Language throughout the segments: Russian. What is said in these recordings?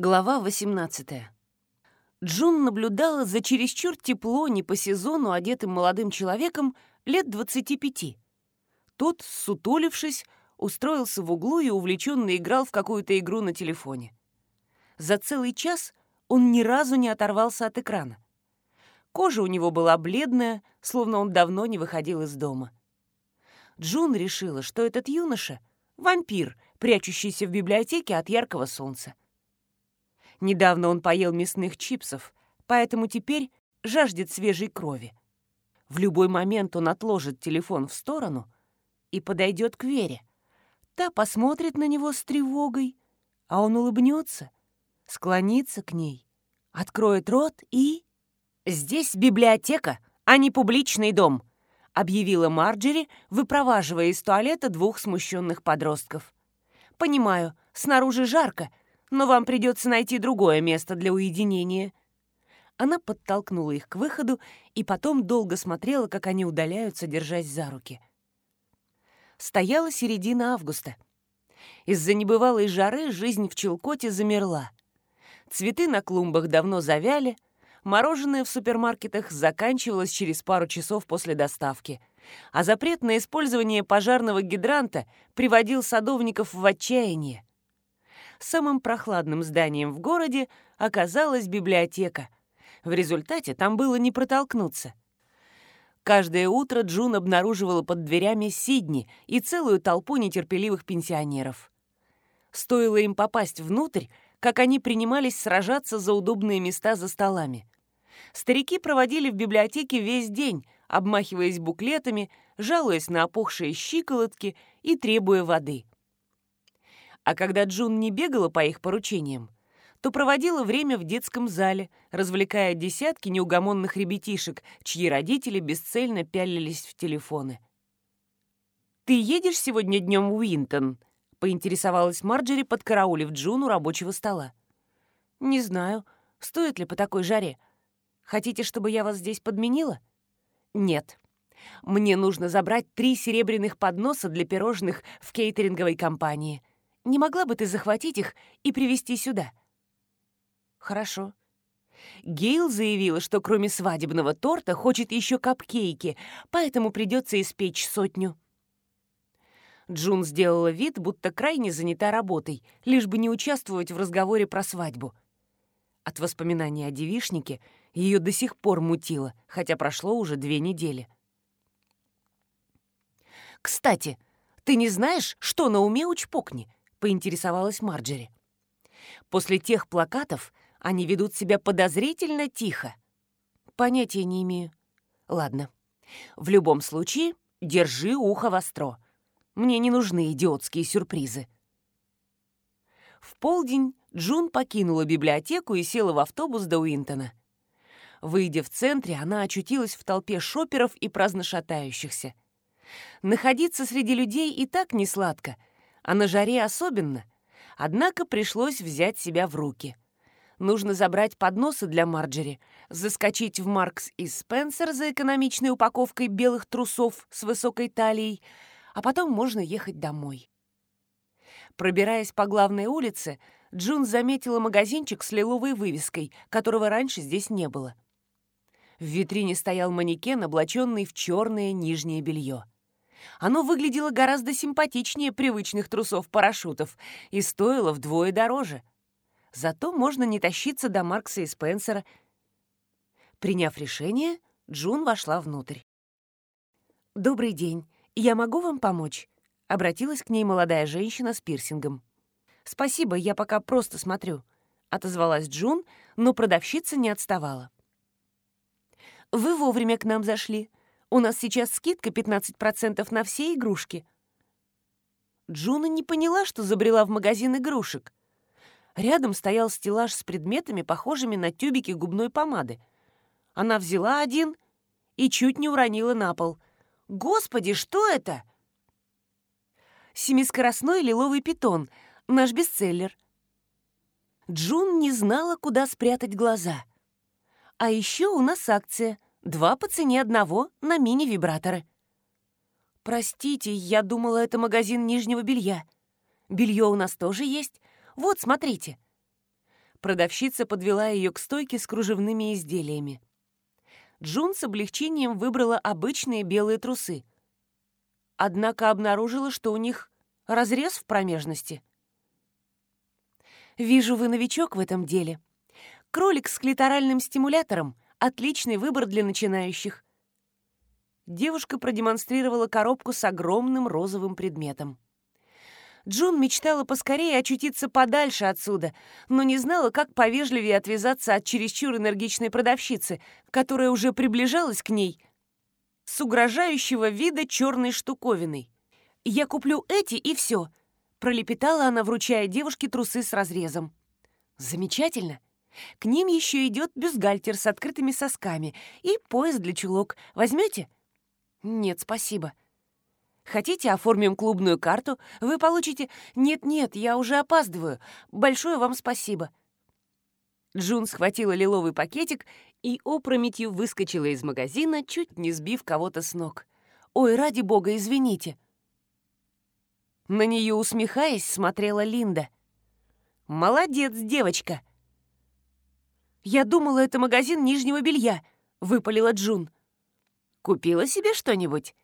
Глава 18. Джун наблюдала за чересчур тепло не по сезону одетым молодым человеком лет 25. Тот, сутулившись, устроился в углу и увлеченно играл в какую-то игру на телефоне. За целый час он ни разу не оторвался от экрана. Кожа у него была бледная, словно он давно не выходил из дома. Джун решила, что этот юноша — вампир, прячущийся в библиотеке от яркого солнца. Недавно он поел мясных чипсов, поэтому теперь жаждет свежей крови. В любой момент он отложит телефон в сторону и подойдет к Вере. Та посмотрит на него с тревогой, а он улыбнется, склонится к ней, откроет рот и... «Здесь библиотека, а не публичный дом», объявила Марджери, выпроваживая из туалета двух смущенных подростков. «Понимаю, снаружи жарко, но вам придется найти другое место для уединения». Она подтолкнула их к выходу и потом долго смотрела, как они удаляются, держась за руки. Стояла середина августа. Из-за небывалой жары жизнь в Челкоте замерла. Цветы на клумбах давно завяли, мороженое в супермаркетах заканчивалось через пару часов после доставки, а запрет на использование пожарного гидранта приводил садовников в отчаяние самым прохладным зданием в городе оказалась библиотека. В результате там было не протолкнуться. Каждое утро Джун обнаруживала под дверями Сидни и целую толпу нетерпеливых пенсионеров. Стоило им попасть внутрь, как они принимались сражаться за удобные места за столами. Старики проводили в библиотеке весь день, обмахиваясь буклетами, жалуясь на опухшие щиколотки и требуя воды. А когда Джун не бегала по их поручениям, то проводила время в детском зале, развлекая десятки неугомонных ребятишек, чьи родители бесцельно пялились в телефоны. «Ты едешь сегодня днем в Уинтон?» — поинтересовалась Марджери, подкараулив Джун у рабочего стола. «Не знаю, стоит ли по такой жаре. Хотите, чтобы я вас здесь подменила?» «Нет. Мне нужно забрать три серебряных подноса для пирожных в кейтеринговой компании. Не могла бы ты захватить их и привезти сюда?» «Хорошо». Гейл заявила, что кроме свадебного торта хочет еще капкейки, поэтому придется испечь сотню. Джун сделала вид, будто крайне занята работой, лишь бы не участвовать в разговоре про свадьбу. От воспоминаний о девишнике ее до сих пор мутило, хотя прошло уже две недели. «Кстати, ты не знаешь, что на уме у Чпокни?» — поинтересовалась Марджери. «После тех плакатов они ведут себя подозрительно тихо». «Понятия не имею». «Ладно. В любом случае, держи ухо востро. Мне не нужны идиотские сюрпризы». В полдень Джун покинула библиотеку и села в автобус до Уинтона. Выйдя в центре, она очутилась в толпе шоперов и праздно шатающихся. Находиться среди людей и так не сладко — а на жаре особенно. Однако пришлось взять себя в руки. Нужно забрать подносы для Марджери, заскочить в Маркс и Спенсер за экономичной упаковкой белых трусов с высокой талией, а потом можно ехать домой. Пробираясь по главной улице, Джун заметила магазинчик с лиловой вывеской, которого раньше здесь не было. В витрине стоял манекен, облаченный в черное нижнее белье. Оно выглядело гораздо симпатичнее привычных трусов-парашютов и стоило вдвое дороже. Зато можно не тащиться до Маркса и Спенсера. Приняв решение, Джун вошла внутрь. «Добрый день. Я могу вам помочь?» — обратилась к ней молодая женщина с пирсингом. «Спасибо, я пока просто смотрю», — отозвалась Джун, но продавщица не отставала. «Вы вовремя к нам зашли. У нас сейчас скидка 15% на все игрушки». Джун и не поняла, что забрела в магазин игрушек. Рядом стоял стеллаж с предметами, похожими на тюбики губной помады. Она взяла один и чуть не уронила на пол. «Господи, что это?» «Семискоростной лиловый питон, наш бестселлер». Джун не знала, куда спрятать глаза. «А еще у нас акция — Два по цене одного на мини-вибраторы. Простите, я думала, это магазин нижнего белья. Белье у нас тоже есть. Вот, смотрите. Продавщица подвела ее к стойке с кружевными изделиями. Джун с облегчением выбрала обычные белые трусы. Однако обнаружила, что у них разрез в промежности. «Вижу, вы новичок в этом деле. Кролик с клиторальным стимулятором — отличный выбор для начинающих». Девушка продемонстрировала коробку с огромным розовым предметом. Джун мечтала поскорее очутиться подальше отсюда, но не знала, как повежливее отвязаться от чересчур энергичной продавщицы, которая уже приближалась к ней с угрожающего вида черной штуковиной. «Я куплю эти, и все», — пролепетала она, вручая девушке трусы с разрезом. «Замечательно. К ним еще идет бюстгальтер с открытыми сосками и пояс для чулок. Возьмете?» «Нет, спасибо», Хотите, оформим клубную карту? Вы получите... Нет-нет, я уже опаздываю. Большое вам спасибо». Джун схватила лиловый пакетик и опрометью выскочила из магазина, чуть не сбив кого-то с ног. «Ой, ради бога, извините». На нее, усмехаясь, смотрела Линда. «Молодец, девочка!» «Я думала, это магазин нижнего белья», — выпалила Джун. «Купила себе что-нибудь?»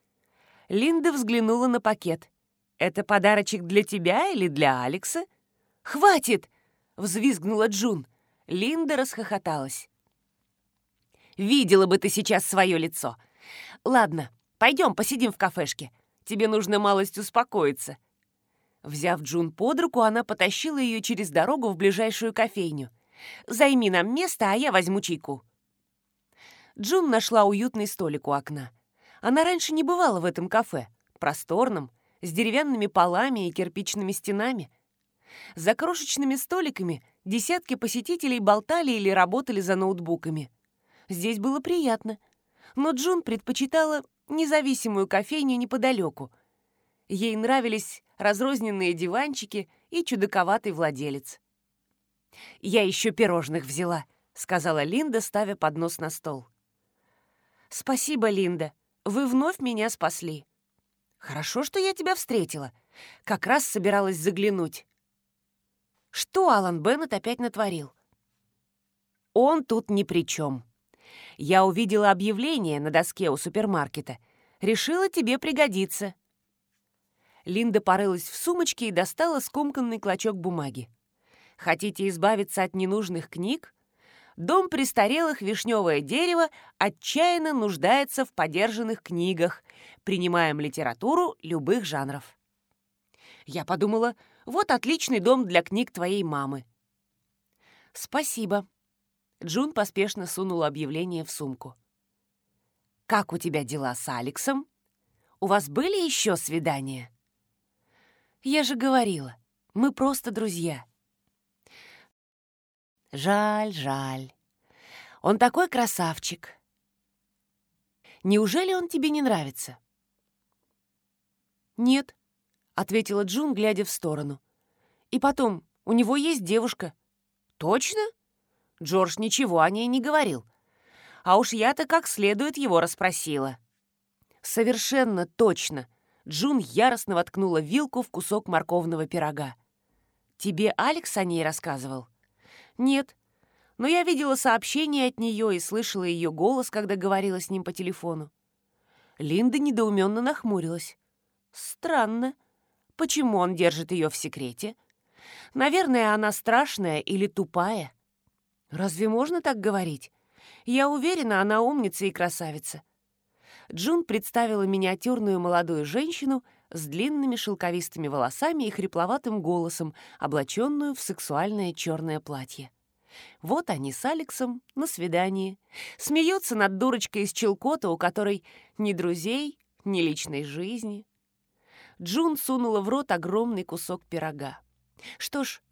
Линда взглянула на пакет. «Это подарочек для тебя или для Алекса?» «Хватит!» — взвизгнула Джун. Линда расхохоталась. «Видела бы ты сейчас свое лицо. Ладно, пойдем посидим в кафешке. Тебе нужно малость успокоиться». Взяв Джун под руку, она потащила ее через дорогу в ближайшую кофейню. «Займи нам место, а я возьму чайку». Джун нашла уютный столик у окна. Она раньше не бывала в этом кафе, просторном, с деревянными полами и кирпичными стенами. За крошечными столиками десятки посетителей болтали или работали за ноутбуками. Здесь было приятно, но Джун предпочитала независимую кофейню неподалеку. Ей нравились разрозненные диванчики и чудаковатый владелец. «Я еще пирожных взяла», — сказала Линда, ставя поднос на стол. «Спасибо, Линда», вы вновь меня спасли. Хорошо, что я тебя встретила. Как раз собиралась заглянуть. Что Алан Беннет опять натворил? Он тут ни при чем. Я увидела объявление на доске у супермаркета. Решила тебе пригодиться. Линда порылась в сумочке и достала скомканный клочок бумаги. Хотите избавиться от ненужных книг? дом престарелых «Вишневое дерево» отчаянно нуждается в подержанных книгах. Принимаем литературу любых жанров. Я подумала, вот отличный дом для книг твоей мамы. Спасибо. Джун поспешно сунула объявление в сумку. Как у тебя дела с Алексом? У вас были еще свидания? Я же говорила, мы просто друзья. Жаль, жаль. Он такой красавчик. Неужели он тебе не нравится? Нет, ответила Джун, глядя в сторону. И потом, у него есть девушка. Точно? Джордж ничего о ней не говорил. А уж я-то как следует его расспросила. Совершенно точно. Джун яростно воткнула вилку в кусок морковного пирога. Тебе Алекс о ней рассказывал? «Нет, но я видела сообщение от нее и слышала ее голос, когда говорила с ним по телефону». Линда недоуменно нахмурилась. «Странно. Почему он держит ее в секрете? Наверное, она страшная или тупая. Разве можно так говорить? Я уверена, она умница и красавица». Джун представила миниатюрную молодую женщину с длинными шелковистыми волосами и хрипловатым голосом, облаченную в сексуальное черное платье. Вот они с Алексом на свидании. Смеются над дурочкой из Челкота, у которой ни друзей, ни личной жизни. Джун сунула в рот огромный кусок пирога. Что ж,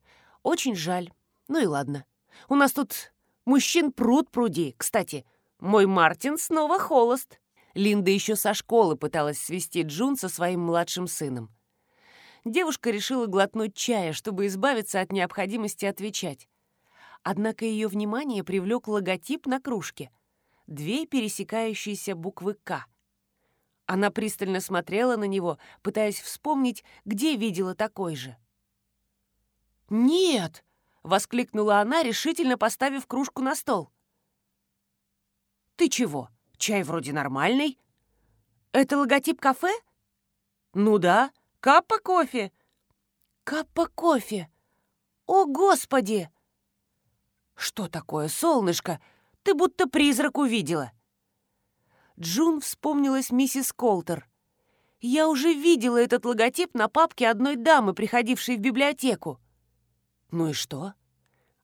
очень жаль. Ну и ладно. У нас тут мужчин пруд пруди. Кстати, мой Мартин снова холост. Линда еще со школы пыталась свести Джун со своим младшим сыном. Девушка решила глотнуть чая, чтобы избавиться от необходимости отвечать. Однако ее внимание привлек логотип на кружке. Две пересекающиеся буквы «К». Она пристально смотрела на него, пытаясь вспомнить, где видела такой же. «Нет!» —— воскликнула она, решительно поставив кружку на стол. «Ты чего? Чай вроде нормальный. Это логотип кафе?» «Ну да, каппа кофе». «Каппа кофе! О, Господи!» «Что такое, солнышко? Ты будто призрак увидела». Джун вспомнилась миссис Колтер. Я уже видела этот логотип на папке одной дамы, приходившей в библиотеку. Ну и что?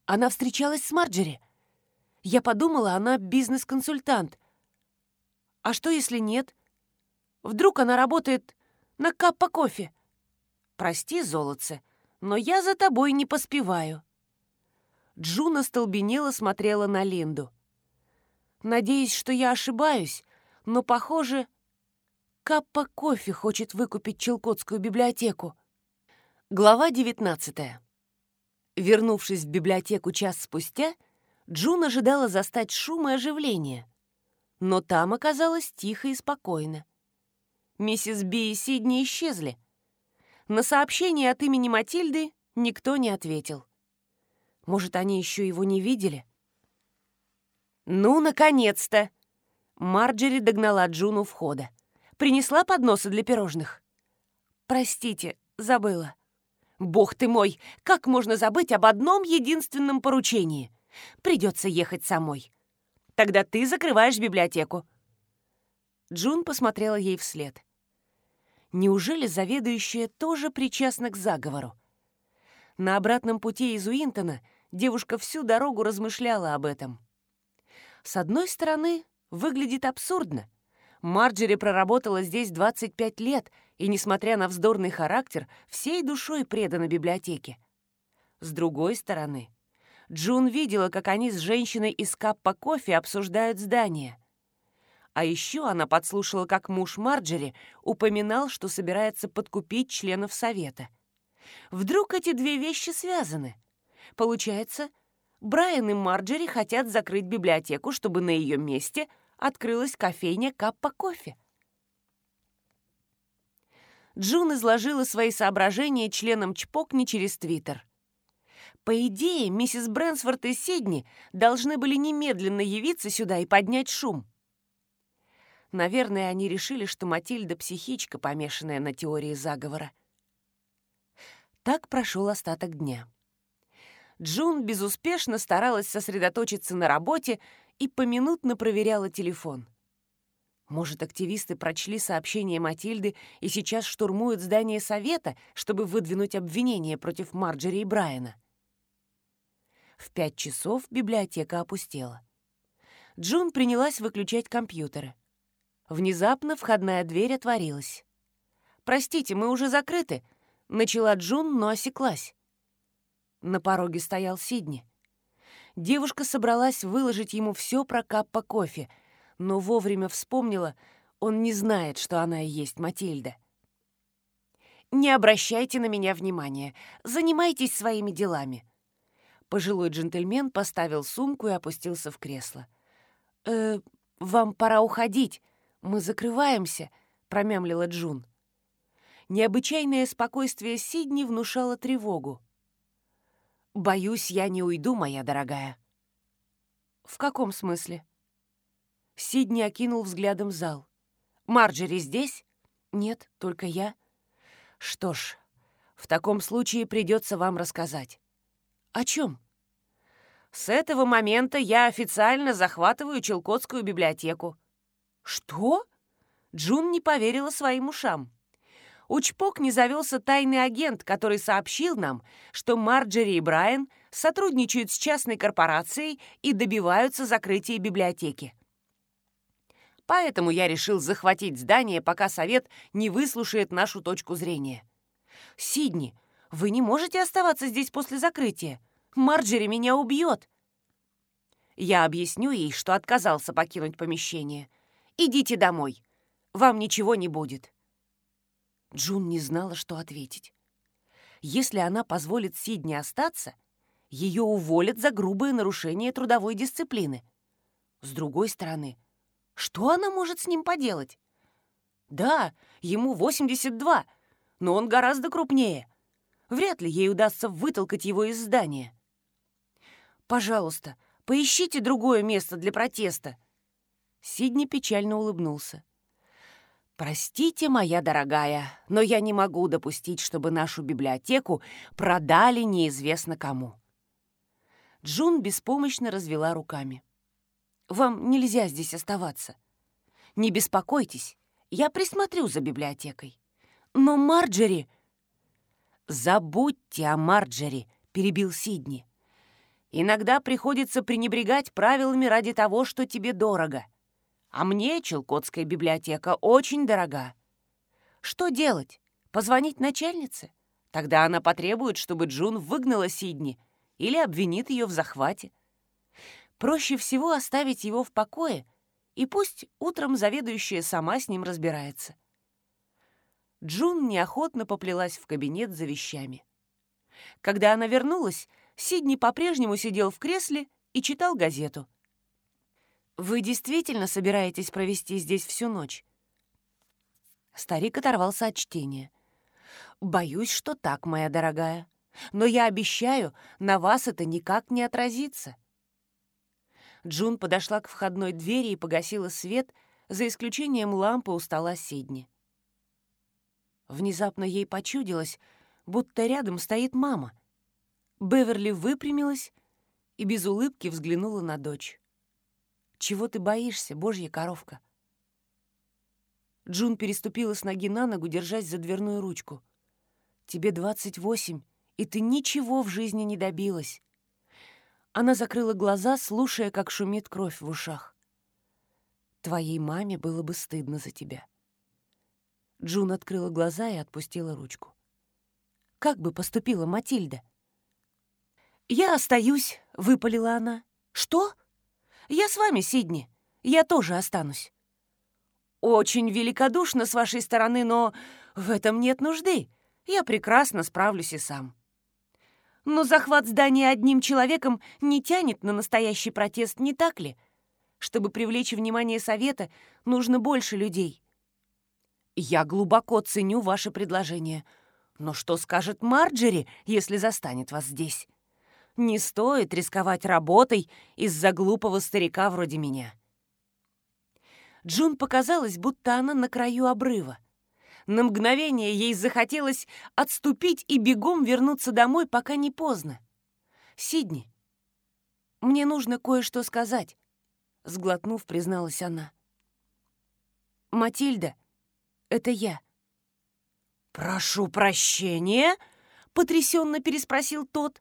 Она встречалась с Марджери. Я подумала, она бизнес-консультант. А что, если нет? Вдруг она работает на каппа кофе? Прости, золотце, но я за тобой не поспеваю. Джун остолбенело смотрела на Линду. Надеюсь, что я ошибаюсь, но, похоже, Каппа кофе хочет выкупить Челкотскую библиотеку. Глава 19. Вернувшись в библиотеку час спустя, Джун ожидала застать шум и оживление. Но там оказалось тихо и спокойно. Миссис Би и Сидни исчезли. На сообщение от имени Матильды никто не ответил. Может, они еще его не видели? «Ну, наконец-то!» Марджери догнала Джуну входа. Принесла подносы для пирожных?» «Простите, забыла». «Бог ты мой, как можно забыть об одном единственном поручении? Придется ехать самой. Тогда ты закрываешь библиотеку». Джун посмотрела ей вслед. Неужели заведующая тоже причастна к заговору? На обратном пути из Уинтона девушка всю дорогу размышляла об этом. С одной стороны, выглядит абсурдно. Марджери проработала здесь 25 лет и, несмотря на вздорный характер, всей душой предана библиотеке. С другой стороны, Джун видела, как они с женщиной из Каппа Кофе обсуждают здание. А еще она подслушала, как муж Марджери упоминал, что собирается подкупить членов совета. Вдруг эти две вещи связаны? Получается, Брайан и Марджери хотят закрыть библиотеку, чтобы на ее месте – открылась кофейня Каппа Кофе. Джун изложила свои соображения членам Чпокни через Твиттер. По идее, миссис Брэнсфорд и Сидни должны были немедленно явиться сюда и поднять шум. Наверное, они решили, что Матильда психичка, помешанная на теории заговора. Так прошел остаток дня. Джун безуспешно старалась сосредоточиться на работе и поминутно проверяла телефон. Может, активисты прочли сообщение Матильды и сейчас штурмуют здание совета, чтобы выдвинуть обвинение против Марджери и Брайана? В пять часов библиотека опустела. Джун принялась выключать компьютеры. Внезапно входная дверь отворилась. «Простите, мы уже закрыты», — начала Джун, но осеклась. На пороге стоял Сидни. Девушка собралась выложить ему все про Каппа кофе, но вовремя вспомнила, он не знает, что она и есть Матильда. «Не обращайте на меня внимания. Занимайтесь своими делами». Пожилой джентльмен поставил сумку и опустился в кресло. «Э, вам пора уходить. Мы закрываемся», — промямлила Джун. Необычайное спокойствие Сидни внушало тревогу. «Боюсь, я не уйду, моя дорогая». «В каком смысле?» Сидни окинул взглядом зал. «Марджери здесь?» «Нет, только я». «Что ж, в таком случае придется вам рассказать». «О чем?» «С этого момента я официально захватываю Челкотскую библиотеку». «Что?» Джун не поверила своим ушам. У не завелся тайный агент, который сообщил нам, что Марджери и Брайан сотрудничают с частной корпорацией и добиваются закрытия библиотеки. Поэтому я решил захватить здание, пока совет не выслушает нашу точку зрения. «Сидни, вы не можете оставаться здесь после закрытия. Марджери меня убьет». Я объясню ей, что отказался покинуть помещение. «Идите домой. Вам ничего не будет». Джун не знала, что ответить. Если она позволит Сидни остаться, ее уволят за грубое нарушение трудовой дисциплины. С другой стороны, что она может с ним поделать? Да, ему 82, но он гораздо крупнее. Вряд ли ей удастся вытолкать его из здания. Пожалуйста, поищите другое место для протеста». Сидни печально улыбнулся. «Простите, моя дорогая, но я не могу допустить, чтобы нашу библиотеку продали неизвестно кому». Джун беспомощно развела руками. «Вам нельзя здесь оставаться. Не беспокойтесь, я присмотрю за библиотекой. Но Марджери...» «Забудьте о Марджери», — перебил Сидни. «Иногда приходится пренебрегать правилами ради того, что тебе дорого. А мне Челкотская библиотека очень дорога. Что делать? Позвонить начальнице? Тогда она потребует, чтобы Джун выгнала Сидни или обвинит ее в захвате. Проще всего оставить его в покое, и пусть утром заведующая сама с ним разбирается. Джун неохотно поплелась в кабинет за вещами. Когда она вернулась, Сидни по-прежнему сидел в кресле и читал газету — «Вы действительно собираетесь провести здесь всю ночь?» Старик оторвался от чтения. «Боюсь, что так, моя дорогая. Но я обещаю, на вас это никак не отразится». Джун подошла к входной двери и погасила свет, за исключением лампы у стола Сидни. Внезапно ей почудилось, будто рядом стоит мама. Беверли выпрямилась и без улыбки взглянула на дочь. Чего ты боишься, божья коровка?» Джун переступила с ноги на ногу, держась за дверную ручку. «Тебе двадцать восемь, и ты ничего в жизни не добилась». Она закрыла глаза, слушая, как шумит кровь в ушах. «Твоей маме было бы стыдно за тебя». Джун открыла глаза и отпустила ручку. «Как бы поступила Матильда?» «Я остаюсь», — выпалила она. «Что?» Я с вами, Сидни. Я тоже останусь. Очень великодушно с вашей стороны, но в этом нет нужды. Я прекрасно справлюсь и сам. Но захват здания одним человеком не тянет на настоящий протест, не так ли? Чтобы привлечь внимание совета, нужно больше людей. Я глубоко ценю ваше предложение. Но что скажет Марджери, если застанет вас здесь? Не стоит рисковать работой из-за глупого старика вроде меня. Джун показалось, будто она на краю обрыва. На мгновение ей захотелось отступить и бегом вернуться домой, пока не поздно. «Сидни, мне нужно кое-что сказать», — сглотнув, призналась она. «Матильда, это я». «Прошу прощения?» — потрясенно переспросил тот.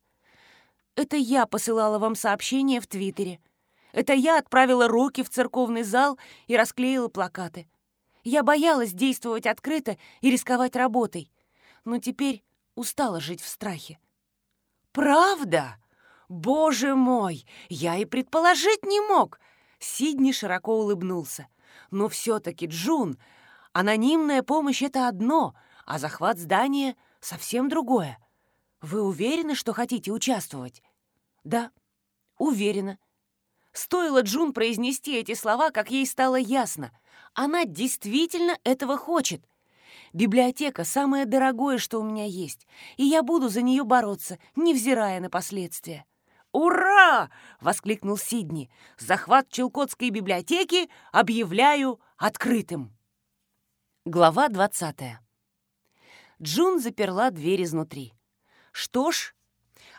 Это я посылала вам сообщение в Твиттере. Это я отправила руки в церковный зал и расклеила плакаты. Я боялась действовать открыто и рисковать работой, но теперь устала жить в страхе. «Правда? Боже мой! Я и предположить не мог!» Сидни широко улыбнулся. «Но все-таки, Джун, анонимная помощь — это одно, а захват здания — совсем другое. Вы уверены, что хотите участвовать?» «Да, уверена». Стоило Джун произнести эти слова, как ей стало ясно. Она действительно этого хочет. Библиотека — самое дорогое, что у меня есть, и я буду за нее бороться, невзирая на последствия. «Ура!» — воскликнул Сидни. «Захват Челкотской библиотеки объявляю открытым!» Глава двадцатая. Джун заперла дверь изнутри. Что ж,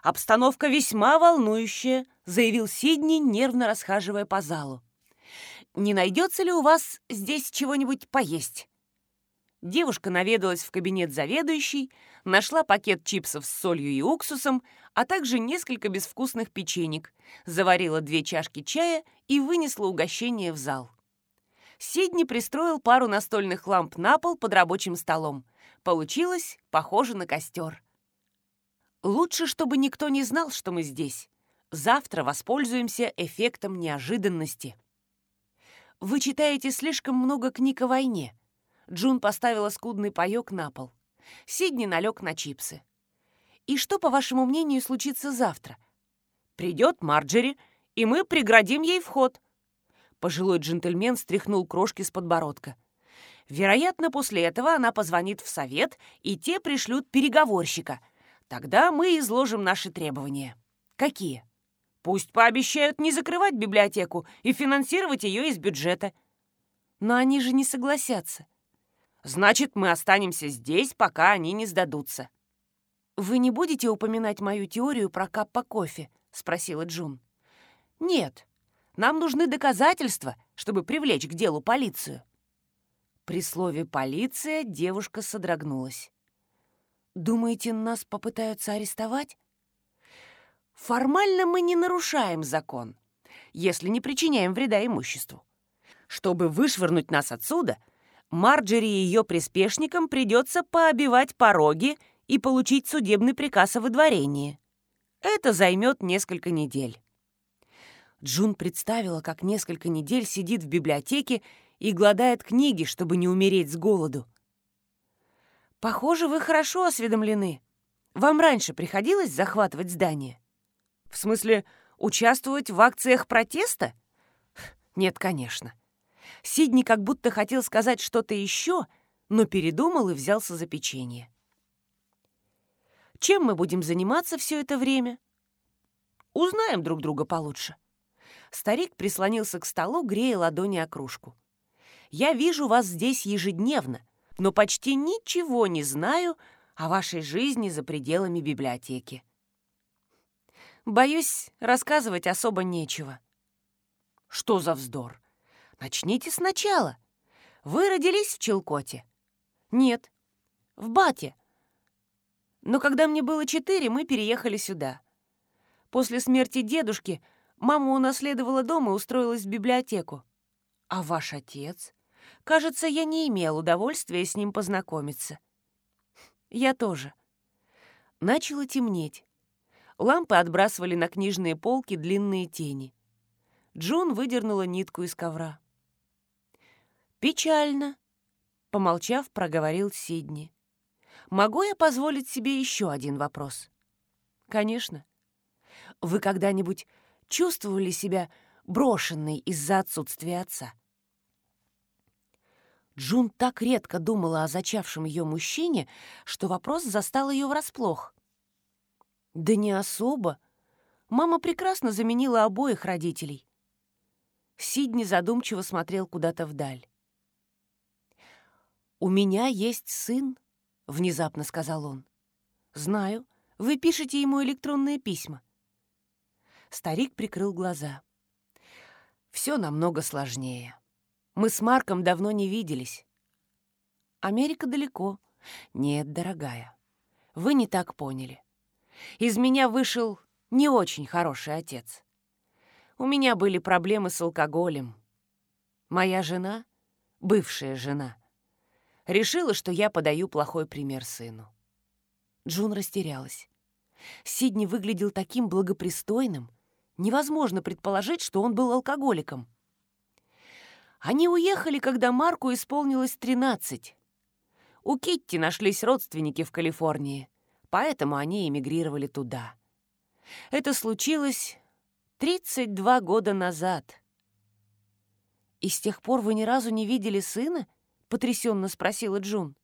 обстановка весьма волнующая», — заявил Сидни, нервно расхаживая по залу. «Не найдется ли у вас здесь чего-нибудь поесть?» Девушка наведалась в кабинет заведующей, нашла пакет чипсов с солью и уксусом, а также несколько безвкусных печенек, заварила две чашки чая и вынесла угощение в зал. Сидни пристроил пару настольных ламп на пол под рабочим столом. Получилось похоже на костер. Лучше, чтобы никто не знал, что мы здесь. Завтра воспользуемся эффектом неожиданности. Вы читаете слишком много книг о войне. Джун поставила скудный паёк на пол. Сидни налег на чипсы. И что, по вашему мнению, случится завтра? Придет Марджери, и мы преградим ей вход. Пожилой джентльмен стряхнул крошки с подбородка. Вероятно, после этого она позвонит в совет, и те пришлют переговорщика — Тогда мы изложим наши требования. Какие? Пусть пообещают не закрывать библиотеку и финансировать ее из бюджета. Но они же не согласятся. Значит, мы останемся здесь, пока они не сдадутся. «Вы не будете упоминать мою теорию про каппа кофе?» — спросила Джун. «Нет. Нам нужны доказательства, чтобы привлечь к делу полицию». При слове «полиция» девушка содрогнулась. «Думаете, нас попытаются арестовать?» «Формально мы не нарушаем закон, если не причиняем вреда имуществу. Чтобы вышвырнуть нас отсюда, Марджери и ее приспешникам придется пообивать пороги и получить судебный приказ о выдворении. Это займет несколько недель». Джун представила, как несколько недель сидит в библиотеке и гладает книги, чтобы не умереть с голоду. «Похоже, вы хорошо осведомлены. Вам раньше приходилось захватывать здание?» «В смысле, участвовать в акциях протеста?» «Нет, конечно». Сидни как будто хотел сказать что-то еще, но передумал и взялся за печенье. «Чем мы будем заниматься все это время?» «Узнаем друг друга получше». Старик прислонился к столу, грея ладони о кружку. «Я вижу вас здесь ежедневно, но почти ничего не знаю о вашей жизни за пределами библиотеки. Боюсь, рассказывать особо нечего. Что за вздор? Начните сначала. Вы родились в Челкоте? Нет, в Бате. Но когда мне было четыре, мы переехали сюда. После смерти дедушки мама унаследовала дом и устроилась в библиотеку. А ваш отец? Кажется, я не имел удовольствия с ним познакомиться. Я тоже. Начало темнеть. Лампы отбрасывали на книжные полки длинные тени. Джун выдернула нитку из ковра. «Печально», — помолчав, проговорил Сидни. «Могу я позволить себе еще один вопрос?» «Конечно. Вы когда-нибудь чувствовали себя брошенной из-за отсутствия отца?» Джун так редко думала о зачавшем ее мужчине, что вопрос застал ее врасплох. «Да не особо. Мама прекрасно заменила обоих родителей». Сидни задумчиво смотрел куда-то вдаль. «У меня есть сын», — внезапно сказал он. «Знаю. Вы пишете ему электронные письма». Старик прикрыл глаза. «Все намного сложнее. Мы с Марком давно не виделись. Америка далеко. Нет, дорогая, вы не так поняли. Из меня вышел не очень хороший отец. У меня были проблемы с алкоголем. Моя жена, бывшая жена, решила, что я подаю плохой пример сыну. Джун растерялась. Сидни выглядел таким благопристойным. Невозможно предположить, что он был алкоголиком. Они уехали, когда Марку исполнилось 13. У Китти нашлись родственники в Калифорнии, поэтому они эмигрировали туда. Это случилось 32 года назад. «И с тех пор вы ни разу не видели сына?» — потрясенно спросила Джун.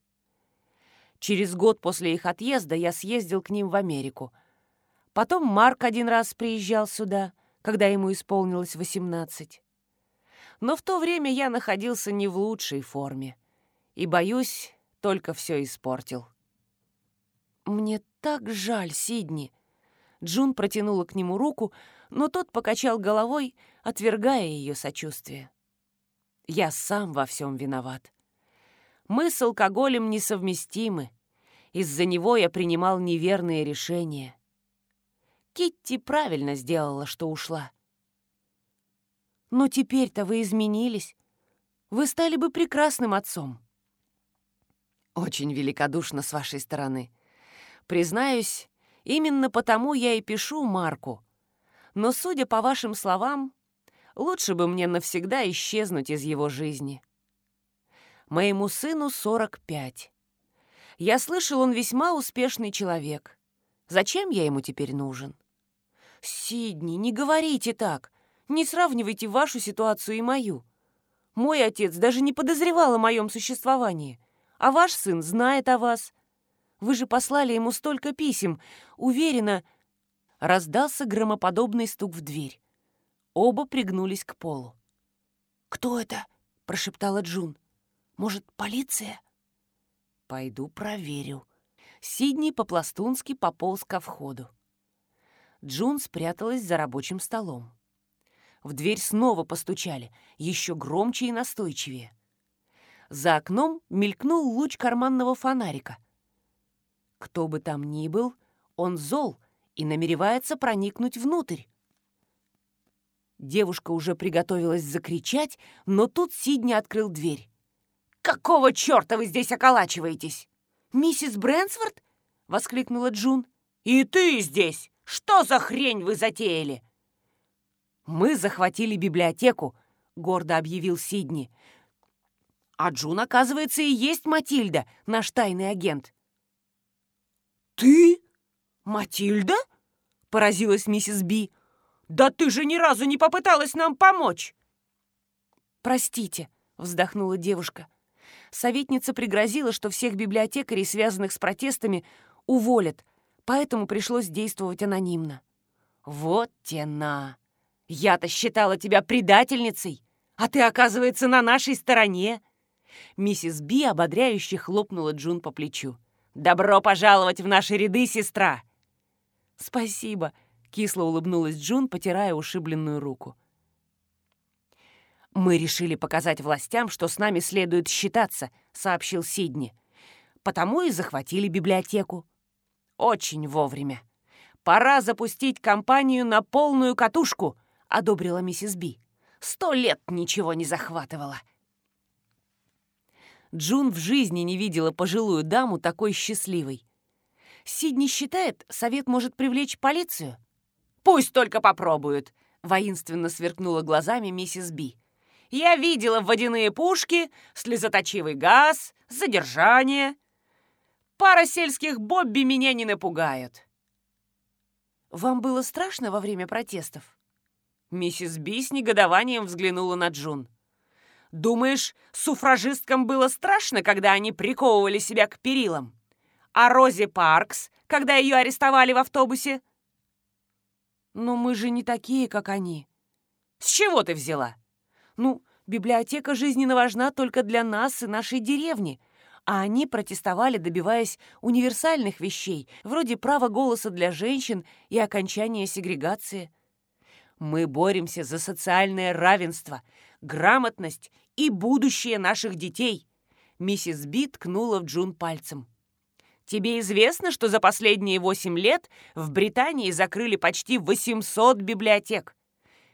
Через год после их отъезда я съездил к ним в Америку. Потом Марк один раз приезжал сюда, когда ему исполнилось 18 но в то время я находился не в лучшей форме и, боюсь, только все испортил. «Мне так жаль, Сидни!» Джун протянула к нему руку, но тот покачал головой, отвергая ее сочувствие. «Я сам во всем виноват. Мы с алкоголем несовместимы. Из-за него я принимал неверные решения. Китти правильно сделала, что ушла. Но теперь-то вы изменились. Вы стали бы прекрасным отцом. Очень великодушно с вашей стороны. Признаюсь, именно потому я и пишу Марку. Но, судя по вашим словам, лучше бы мне навсегда исчезнуть из его жизни. Моему сыну 45. Я слышал, он весьма успешный человек. Зачем я ему теперь нужен? Сидни, не говорите так. Не сравнивайте вашу ситуацию и мою. Мой отец даже не подозревал о моем существовании, а ваш сын знает о вас. Вы же послали ему столько писем. Уверена, раздался громоподобный стук в дверь. Оба пригнулись к полу. «Кто это?» — прошептала Джун. «Может, полиция?» «Пойду проверю». Сидни по-пластунски пополз ко входу. Джун спряталась за рабочим столом. В дверь снова постучали, еще громче и настойчивее. За окном мелькнул луч карманного фонарика. Кто бы там ни был, он зол и намеревается проникнуть внутрь. Девушка уже приготовилась закричать, но тут Сидни открыл дверь. «Какого черта вы здесь околачиваетесь?» «Миссис Брэнсфорд?» — воскликнула Джун. «И ты здесь! Что за хрень вы затеяли?» «Мы захватили библиотеку», — гордо объявил Сидни. «А Джун, оказывается, и есть Матильда, наш тайный агент». «Ты? Матильда?» — поразилась миссис Би. «Да ты же ни разу не попыталась нам помочь!» «Простите», — вздохнула девушка. Советница пригрозила, что всех библиотекарей, связанных с протестами, уволят, поэтому пришлось действовать анонимно. «Вот тена! Я-то считала тебя предательницей, а ты, оказывается, на нашей стороне!» Миссис Би ободряюще хлопнула Джун по плечу. «Добро пожаловать в наши ряды, сестра!» «Спасибо!» — кисло улыбнулась Джун, потирая ушибленную руку. «Мы решили показать властям, что с нами следует считаться», — сообщил Сидни. «Потому и захватили библиотеку. Очень вовремя. Пора запустить кампанию на полную катушку», — одобрила миссис Би. «Сто лет ничего не захватывала». Джун в жизни не видела пожилую даму такой счастливой. Сидни считает, совет может привлечь полицию. «Пусть только попробуют», — воинственно сверкнула глазами миссис Би. «Я видела водяные пушки, слезоточивый газ, задержание. Пара сельских бобби меня не напугают». «Вам было страшно во время протестов?» Миссис Би с негодованием взглянула на Джун. «Думаешь, суфражисткам было страшно, когда они приковывали себя к перилам? А Рози Паркс, когда ее арестовали в автобусе?» «Но мы же не такие, как они». «С чего ты взяла?» «Ну, библиотека жизненно важна только для нас и нашей деревни», а они протестовали, добиваясь универсальных вещей, вроде права голоса для женщин и окончания сегрегации. Мы боремся за социальное равенство, грамотность и будущее наших детей. Миссис Би ткнула в Джун пальцем. Тебе известно, что за последние восемь лет в Британии закрыли почти 800 библиотек?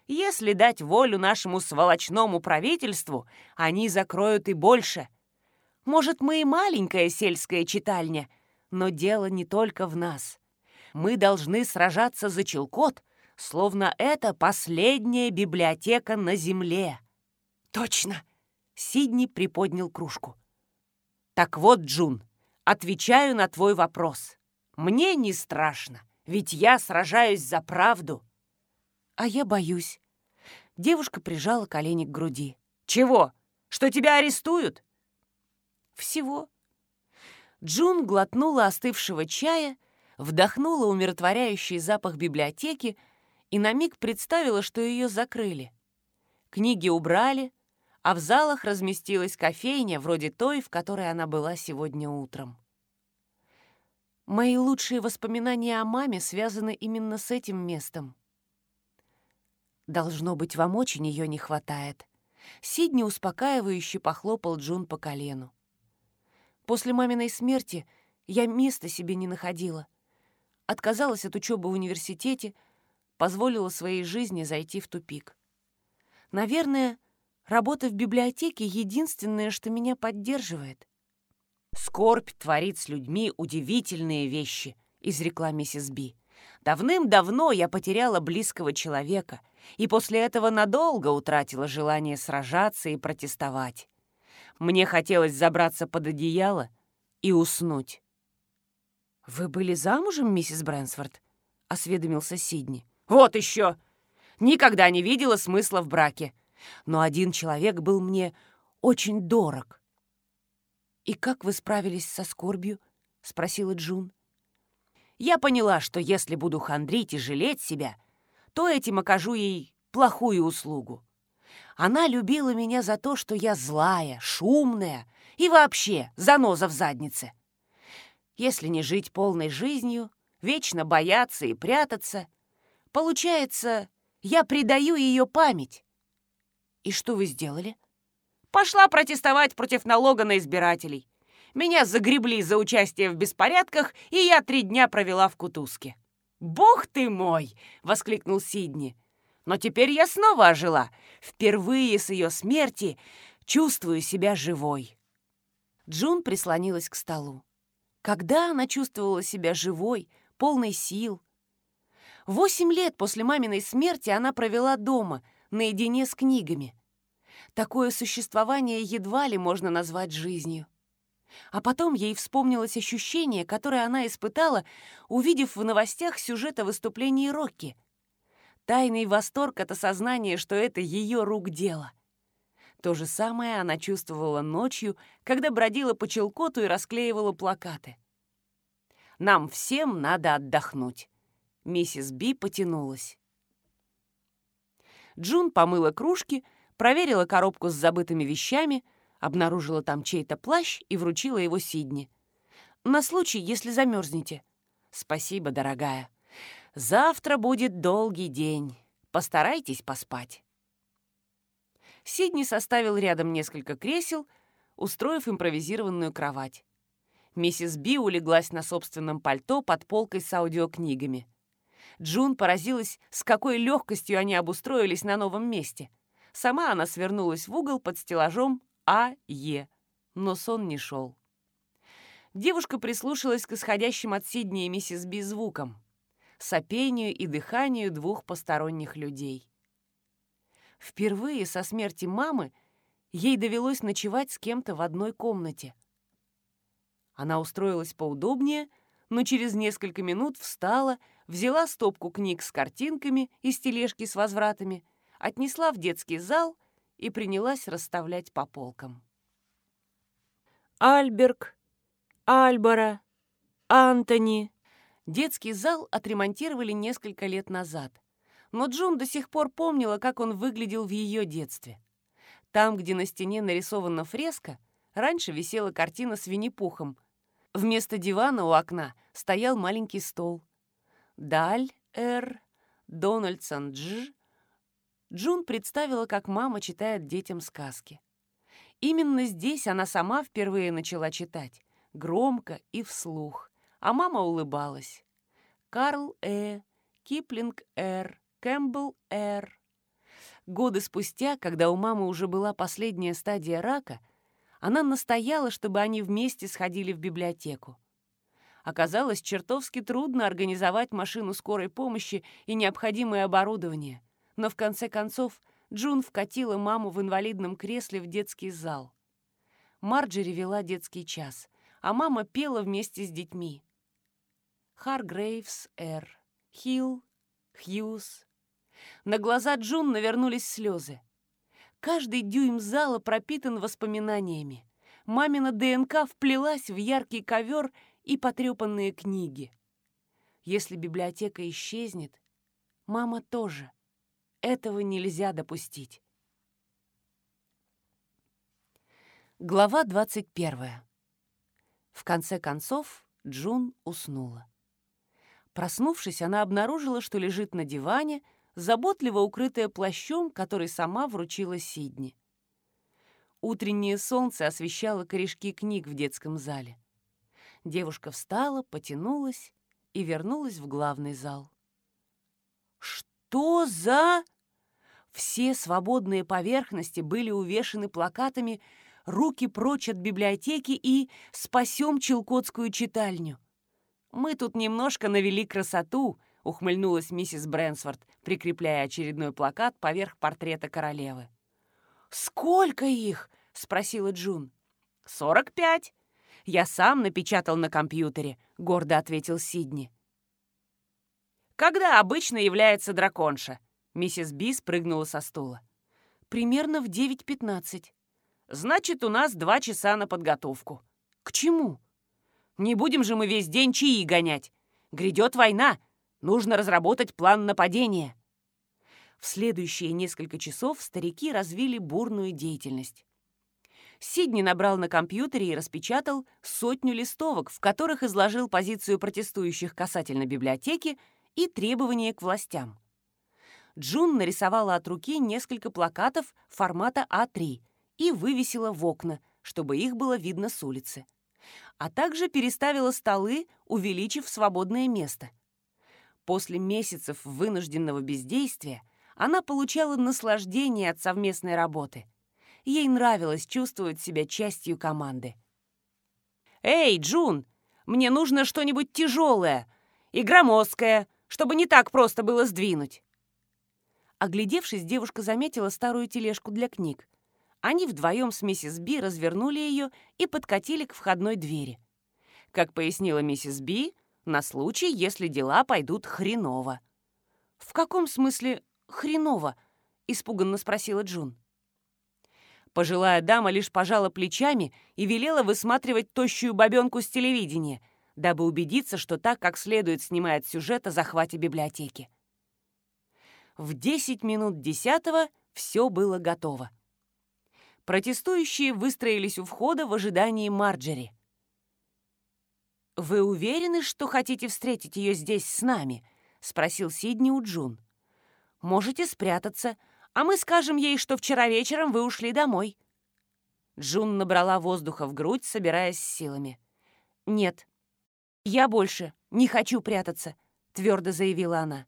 Если дать волю нашему сволочному правительству, они закроют и больше – может, мы и маленькая сельская читальня, но дело не только в нас. Мы должны сражаться за Челкот, словно это последняя библиотека на земле. Точно! Сидни приподнял кружку. Так вот, Джун, отвечаю на твой вопрос. Мне не страшно, ведь я сражаюсь за правду. А я боюсь. Девушка прижала колени к груди. Чего? Что тебя арестуют? Всего. Джун глотнула остывшего чая, вдохнула умиротворяющий запах библиотеки и на миг представила, что ее закрыли. Книги убрали, а в залах разместилась кофейня, вроде той, в которой она была сегодня утром. Мои лучшие воспоминания о маме связаны именно с этим местом. Должно быть, вам очень ее не хватает. Сидни успокаивающе похлопал Джун по колену. После маминой смерти я места себе не находила. Отказалась от учебы в университете, позволила своей жизни зайти в тупик. Наверное, работа в библиотеке — единственное, что меня поддерживает. «Скорбь творит с людьми удивительные вещи», — изрекла миссис Би. «Давным-давно я потеряла близкого человека, и после этого надолго утратила желание сражаться и протестовать. Мне хотелось забраться под одеяло и уснуть. «Вы были замужем, миссис Брэнсфорд?» — осведомился Сидни. «Вот еще! Никогда не видела смысла в браке. Но один человек был мне очень дорог». «И как вы справились со скорбью?» — спросила Джун. Я поняла, что если буду хандрить и жалеть себя, то этим окажу ей плохую услугу. Она любила меня за то, что я злая, шумная и вообще заноза в заднице. Если не жить полной жизнью, вечно бояться и прятаться, получается, я предаю ее память. И что вы сделали? Пошла протестовать против налога на избирателей. Меня загребли за участие в беспорядках, и я три дня провела в кутузке. «Бог ты мой!» — воскликнул Сидни. «Но теперь я снова ожила. Впервые с ее смерти чувствую себя живой». Джун прислонилась к столу. Когда она чувствовала себя живой, полной сил? Восемь лет после маминой смерти она провела дома, наедине с книгами. Такое существование едва ли можно назвать жизнью. А потом ей вспомнилось ощущение, которое она испытала, увидев в новостях сюжет о выступлении Рокки. Тайный восторг от осознания, что это ее рук дело. То же самое она чувствовала ночью, когда бродила по Челкоту и расклеивала плакаты. «Нам всем надо отдохнуть». Миссис Би потянулась. Джун помыла кружки, проверила коробку с забытыми вещами — Обнаружила там чей-то плащ и вручила его Сидни. «На случай, если замерзнете». «Спасибо, дорогая. Завтра будет долгий день. Постарайтесь поспать». Сидни составил рядом несколько кресел, устроив импровизированную кровать. Миссис Би улеглась на собственном пальто под полкой с аудиокнигами. Джун поразилась, с какой легкостью они обустроились на новом месте. Сама она свернулась в угол под стеллажом а-Е, но сон не шел. Девушка прислушалась к исходящим от Сидни и миссис Би звукам, сопению и дыханию двух посторонних людей. Впервые со смерти мамы ей довелось ночевать с кем-то в одной комнате. Она устроилась поудобнее, но через несколько минут встала, взяла стопку книг с картинками из тележки с возвратами, отнесла в детский зал и принялась расставлять по полкам. Альберг, Альбора, Антони. Детский зал отремонтировали несколько лет назад, но Джун до сих пор помнила, как он выглядел в ее детстве. Там, где на стене нарисована фреска, раньше висела картина с Винни-Пухом. Вместо дивана у окна стоял маленький стол. Даль, Р, Дональдсон, Дж, Джун представила, как мама читает детям сказки. Именно здесь она сама впервые начала читать, громко и вслух, а мама улыбалась. Карл Э., Киплинг Р., Кэмпбелл Р. Годы спустя, когда у мамы уже была последняя стадия рака, она настояла, чтобы они вместе сходили в библиотеку. Оказалось, чертовски трудно организовать машину скорой помощи и необходимое оборудование — но в конце концов Джун вкатила маму в инвалидном кресле в детский зал. Марджери вела детский час, а мама пела вместе с детьми. Харгрейвс Р. Хилл, Хьюз. На глаза Джун навернулись слезы. Каждый дюйм зала пропитан воспоминаниями. Мамина ДНК вплелась в яркий ковер и потрепанные книги. Если библиотека исчезнет, мама тоже — этого нельзя допустить. Глава 21. В конце концов Джун уснула. Проснувшись, она обнаружила, что лежит на диване, заботливо укрытая плащом, который сама вручила Сидни. Утреннее солнце освещало корешки книг в детском зале. Девушка встала, потянулась и вернулась в главный зал. «Что за...» Все свободные поверхности были увешаны плакатами «Руки прочь от библиотеки» и «Спасем Челкотскую читальню». «Мы тут немножко навели красоту», — ухмыльнулась миссис Брэнсфорд, прикрепляя очередной плакат поверх портрета королевы. «Сколько их?» — спросила Джун. «Сорок пять. Я сам напечатал на компьютере», — гордо ответил Сидни. «Когда обычно является драконша?» Миссис Би спрыгнула со стула. «Примерно в 9.15. Значит, у нас два часа на подготовку». «К чему?» «Не будем же мы весь день чаи гонять. Грядет война. Нужно разработать план нападения». В следующие несколько часов старики развили бурную деятельность. Сидни набрал на компьютере и распечатал сотню листовок, в которых изложил позицию протестующих касательно библиотеки и требования к властям. Джун нарисовала от руки несколько плакатов формата А3 и вывесила в окна, чтобы их было видно с улицы. А также переставила столы, увеличив свободное место. После месяцев вынужденного бездействия она получала наслаждение от совместной работы. Ей нравилось чувствовать себя частью команды. «Эй, Джун, мне нужно что-нибудь тяжелое и громоздкое, чтобы не так просто было сдвинуть». Оглядевшись, девушка заметила старую тележку для книг. Они вдвоем с миссис Би развернули ее и подкатили к входной двери. Как пояснила миссис Би, на случай, если дела пойдут хреново. «В каком смысле хреново?» — испуганно спросила Джун. Пожилая дама лишь пожала плечами и велела высматривать тощую бабенку с телевидения, дабы убедиться, что так как следует снимает сюжет о захвате библиотеки. В 10 минут десятого все было готово. Протестующие выстроились у входа в ожидании Марджери. «Вы уверены, что хотите встретить ее здесь с нами?» — спросил Сидни у Джун. «Можете спрятаться, а мы скажем ей, что вчера вечером вы ушли домой». Джун набрала воздуха в грудь, собираясь с силами. «Нет, я больше не хочу прятаться», — твердо заявила она.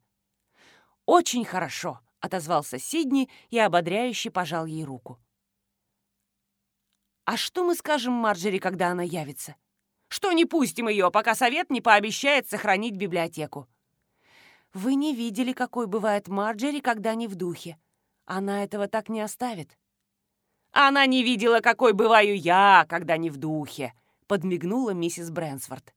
«Очень хорошо», — отозвался Сидни и ободряюще пожал ей руку. «А что мы скажем Марджери, когда она явится?» «Что не пустим ее, пока совет не пообещает сохранить библиотеку». «Вы не видели, какой бывает Марджери, когда не в духе. Она этого так не оставит». «Она не видела, какой бываю я, когда не в духе», — подмигнула миссис Брэнсфорд.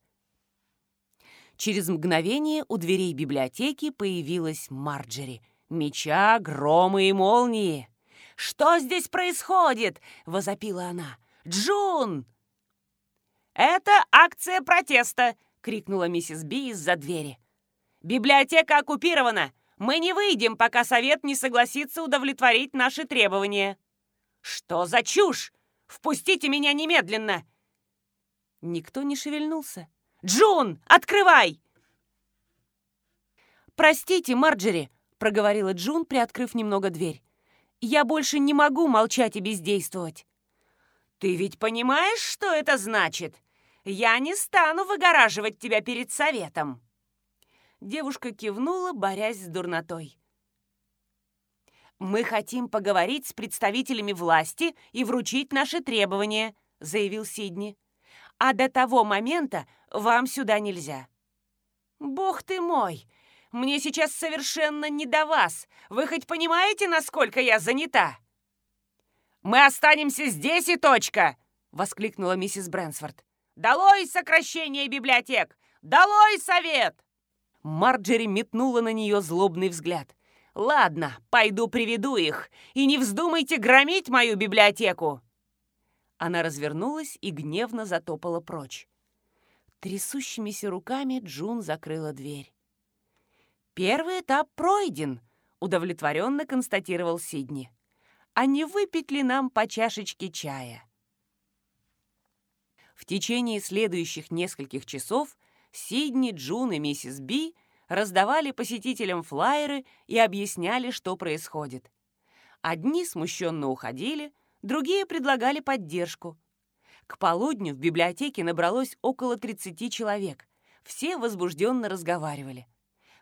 Через мгновение у дверей библиотеки появилась Марджери. Меча, громы и молнии. «Что здесь происходит?» — возопила она. «Джун!» «Это акция протеста!» — крикнула миссис Би из-за двери. «Библиотека оккупирована! Мы не выйдем, пока совет не согласится удовлетворить наши требования!» «Что за чушь? Впустите меня немедленно!» Никто не шевельнулся. «Джун, открывай!» «Простите, Марджери», — проговорила Джун, приоткрыв немного дверь. «Я больше не могу молчать и бездействовать». «Ты ведь понимаешь, что это значит? Я не стану выгораживать тебя перед советом!» Девушка кивнула, борясь с дурнотой. «Мы хотим поговорить с представителями власти и вручить наши требования», — заявил Сидни. «А до того момента вам сюда нельзя». «Бог ты мой! Мне сейчас совершенно не до вас! Вы хоть понимаете, насколько я занята?» «Мы останемся здесь и точка!» — воскликнула миссис Брэнсфорд. «Долой сокращение библиотек! Долой совет!» Марджери метнула на нее злобный взгляд. «Ладно, пойду приведу их, и не вздумайте громить мою библиотеку!» Она развернулась и гневно затопала прочь. Трясущимися руками Джун закрыла дверь. «Первый этап пройден», — удовлетворенно констатировал Сидни а не выпить ли нам по чашечке чая? В течение следующих нескольких часов Сидни, Джун и миссис Би раздавали посетителям флаеры и объясняли, что происходит. Одни смущенно уходили, другие предлагали поддержку. К полудню в библиотеке набралось около 30 человек. Все возбужденно разговаривали.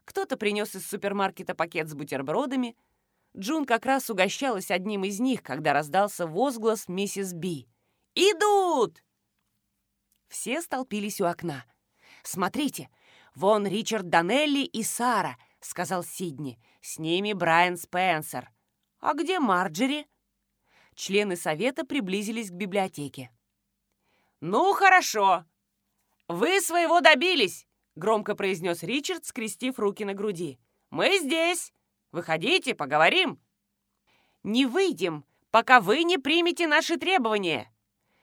Кто-то принес из супермаркета пакет с бутербродами, Джун как раз угощалась одним из них, когда раздался возглас миссис Би. «Идут!» Все столпились у окна. «Смотрите, вон Ричард Данелли и Сара», — сказал Сидни. «С ними Брайан Спенсер». «А где Марджери?» Члены совета приблизились к библиотеке. «Ну, хорошо. Вы своего добились», — громко произнес Ричард, скрестив руки на груди. «Мы здесь. Выходите, поговорим!» «Не выйдем, пока вы не примете наши требования!»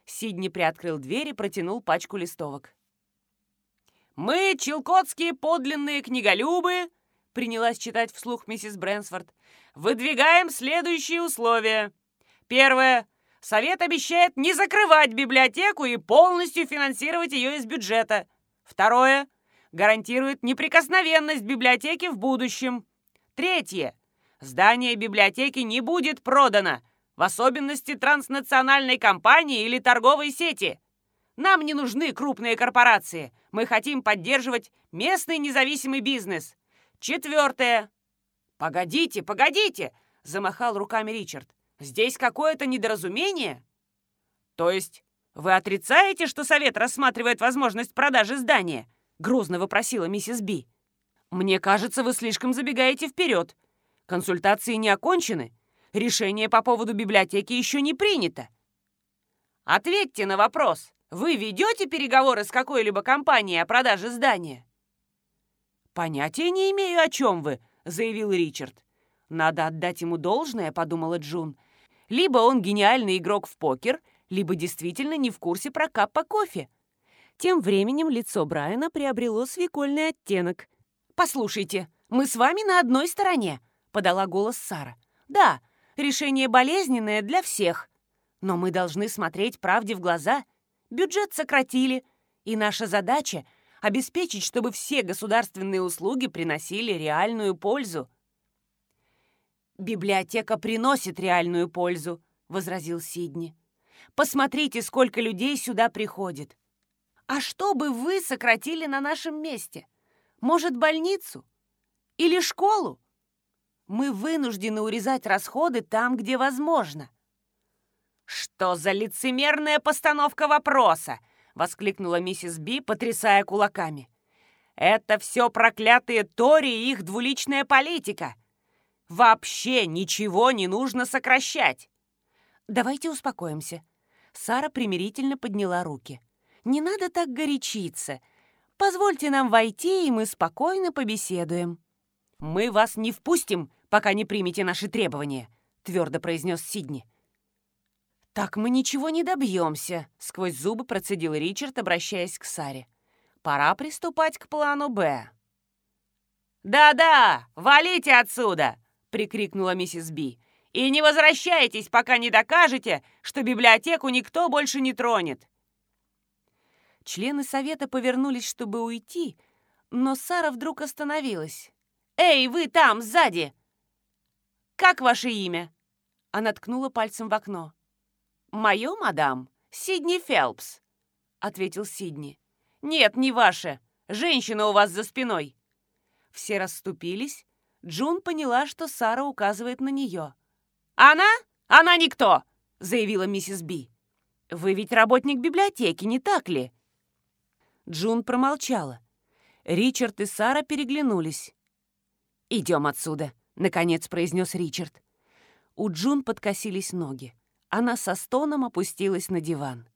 Сидни приоткрыл дверь и протянул пачку листовок. Мы, челкотские подлинные книголюбы, принялась читать вслух миссис Брэнсфорд, выдвигаем следующие условия. Первое. Совет обещает не закрывать библиотеку и полностью финансировать ее из бюджета. Второе. Гарантирует неприкосновенность библиотеки в будущем. Третье. Здание библиотеки не будет продано, в особенности транснациональной компании или торговой сети. Нам не нужны крупные корпорации. Мы хотим поддерживать местный независимый бизнес. Четвертое. «Погодите, погодите!» — замахал руками Ричард. «Здесь какое-то недоразумение?» «То есть вы отрицаете, что совет рассматривает возможность продажи здания?» — грозно вопросила миссис Би. «Мне кажется, вы слишком забегаете вперед. Консультации не окончены. Решение по поводу библиотеки еще не принято». «Ответьте на вопрос. Вы ведете переговоры с какой-либо компанией о продаже здания?» «Понятия не имею, о чем вы», — заявил Ричард. «Надо отдать ему должное», — подумала Джун. «Либо он гениальный игрок в покер, либо действительно не в курсе про каппа кофе». Тем временем лицо Брайана приобрело свекольный оттенок. «Послушайте, мы с вами на одной стороне», — подала голос Сара. «Да, решение болезненное для всех. Но мы должны смотреть правде в глаза. Бюджет сократили, и наша задача — обеспечить, чтобы все государственные услуги приносили реальную пользу. «Библиотека приносит реальную пользу», — возразил Сидни. «Посмотрите, сколько людей сюда приходит. А что бы вы сократили на нашем месте? Может, больницу? Или школу? Мы вынуждены урезать расходы там, где возможно». «Что за лицемерная постановка вопроса?» — воскликнула миссис Би, потрясая кулаками. «Это все проклятые Тори и их двуличная политика! Вообще ничего не нужно сокращать!» «Давайте успокоимся». Сара примирительно подняла руки. «Не надо так горячиться. Позвольте нам войти, и мы спокойно побеседуем». «Мы вас не впустим, пока не примете наши требования», — твердо произнес Сидни. «Так мы ничего не добьемся», — сквозь зубы процедил Ричард, обращаясь к Саре. «Пора приступать к плану «Б». «Да-да, валите отсюда!» — прикрикнула миссис Би. «И не возвращайтесь, пока не докажете, что библиотеку никто больше не тронет!» Члены совета повернулись, чтобы уйти, но Сара вдруг остановилась. «Эй, вы там, сзади!» «Как ваше имя?» Она ткнула пальцем в окно. «Мое, мадам, Сидни Фелпс», — ответил Сидни. «Нет, не ваше. Женщина у вас за спиной». Все расступились. Джун поняла, что Сара указывает на нее. «Она? Она никто!» — заявила миссис Би. «Вы ведь работник библиотеки, не так ли?» Джун промолчала. Ричард и Сара переглянулись. «Идем отсюда», — наконец произнес Ричард. У Джун подкосились ноги. Она со стоном опустилась на диван.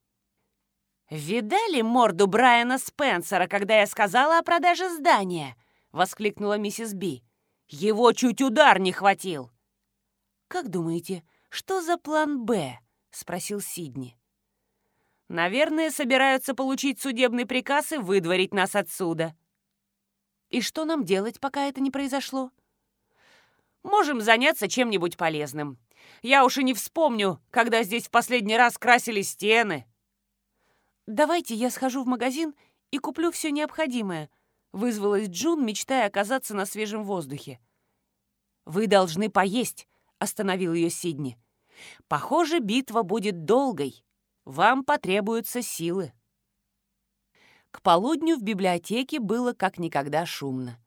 «Видали морду Брайана Спенсера, когда я сказала о продаже здания?» — воскликнула миссис Би. «Его чуть удар не хватил!» «Как думаете, что за план «Б»?» — спросил Сидни. «Наверное, собираются получить судебный приказ и выдворить нас отсюда». «И что нам делать, пока это не произошло?» «Можем заняться чем-нибудь полезным. Я уж и не вспомню, когда здесь в последний раз красили стены. «Давайте я схожу в магазин и куплю все необходимое», вызвалась Джун, мечтая оказаться на свежем воздухе. «Вы должны поесть», — остановил ее Сидни. «Похоже, битва будет долгой. Вам потребуются силы». К полудню в библиотеке было как никогда шумно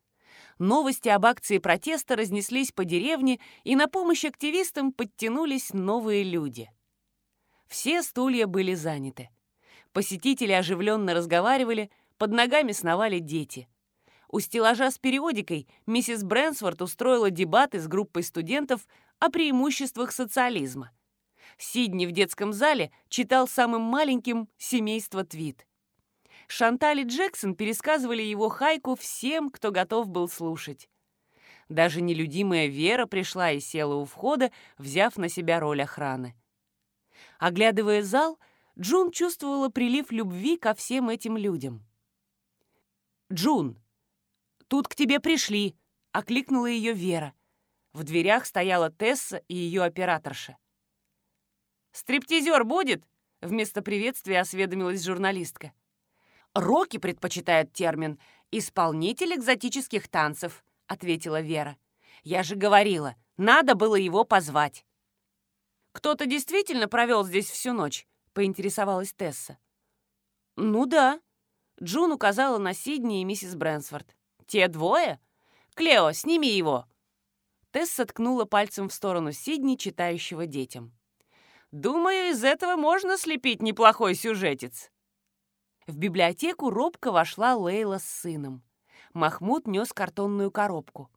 новости об акции протеста разнеслись по деревне, и на помощь активистам подтянулись новые люди. Все стулья были заняты. Посетители оживленно разговаривали, под ногами сновали дети. У стеллажа с периодикой миссис Брэнсворт устроила дебаты с группой студентов о преимуществах социализма. Сидни в детском зале читал самым маленьким «Семейство Твит». Шанталь и Джексон пересказывали его хайку всем, кто готов был слушать. Даже нелюдимая Вера пришла и села у входа, взяв на себя роль охраны. Оглядывая зал, Джун чувствовала прилив любви ко всем этим людям. «Джун, тут к тебе пришли!» — окликнула ее Вера. В дверях стояла Тесса и ее операторша. «Стриптизер будет?» — вместо приветствия осведомилась журналистка. «Роки предпочитают термин «исполнитель экзотических танцев», — ответила Вера. «Я же говорила, надо было его позвать». «Кто-то действительно провел здесь всю ночь?» — поинтересовалась Тесса. «Ну да», — Джун указала на Сидни и миссис Брэнсфорд. «Те двое? Клео, сними его!» Тесса ткнула пальцем в сторону Сидни, читающего детям. «Думаю, из этого можно слепить неплохой сюжетец». В библиотеку робко вошла Лейла с сыном. Махмуд нес картонную коробку.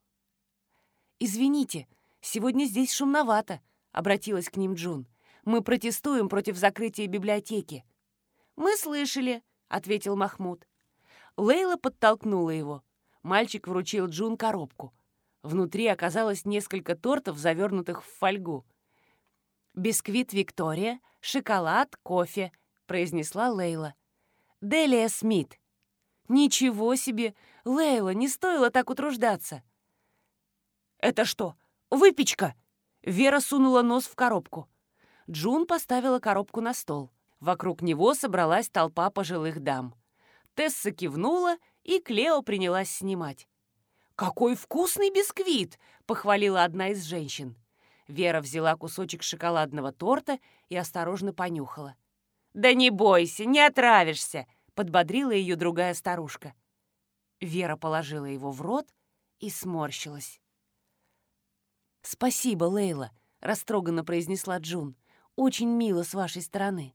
«Извините, сегодня здесь шумновато», — обратилась к ним Джун. «Мы протестуем против закрытия библиотеки». «Мы слышали», — ответил Махмуд. Лейла подтолкнула его. Мальчик вручил Джун коробку. Внутри оказалось несколько тортов, завернутых в фольгу. «Бисквит Виктория, шоколад, кофе», — произнесла Лейла. «Делия Смит». «Ничего себе! Лейла, не стоило так утруждаться!» «Это что, выпечка?» Вера сунула нос в коробку. Джун поставила коробку на стол. Вокруг него собралась толпа пожилых дам. Тесса кивнула, и Клео принялась снимать. «Какой вкусный бисквит!» — похвалила одна из женщин. Вера взяла кусочек шоколадного торта и осторожно понюхала. «Да не бойся, не отравишься!» — подбодрила ее другая старушка. Вера положила его в рот и сморщилась. «Спасибо, Лейла», — растроганно произнесла Джун. «Очень мило с вашей стороны.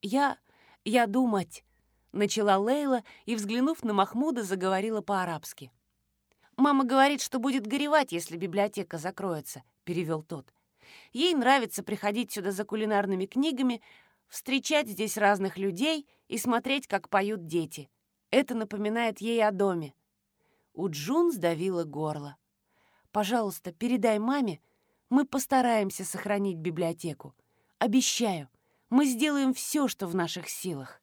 Я... я думать...» — начала Лейла и, взглянув на Махмуда, заговорила по-арабски. «Мама говорит, что будет горевать, если библиотека закроется», — перевел тот. «Ей нравится приходить сюда за кулинарными книгами, встречать здесь разных людей и смотреть, как поют дети. Это напоминает ей о доме». У Джун сдавило горло. Пожалуйста, передай маме, мы постараемся сохранить библиотеку. Обещаю, мы сделаем все, что в наших силах.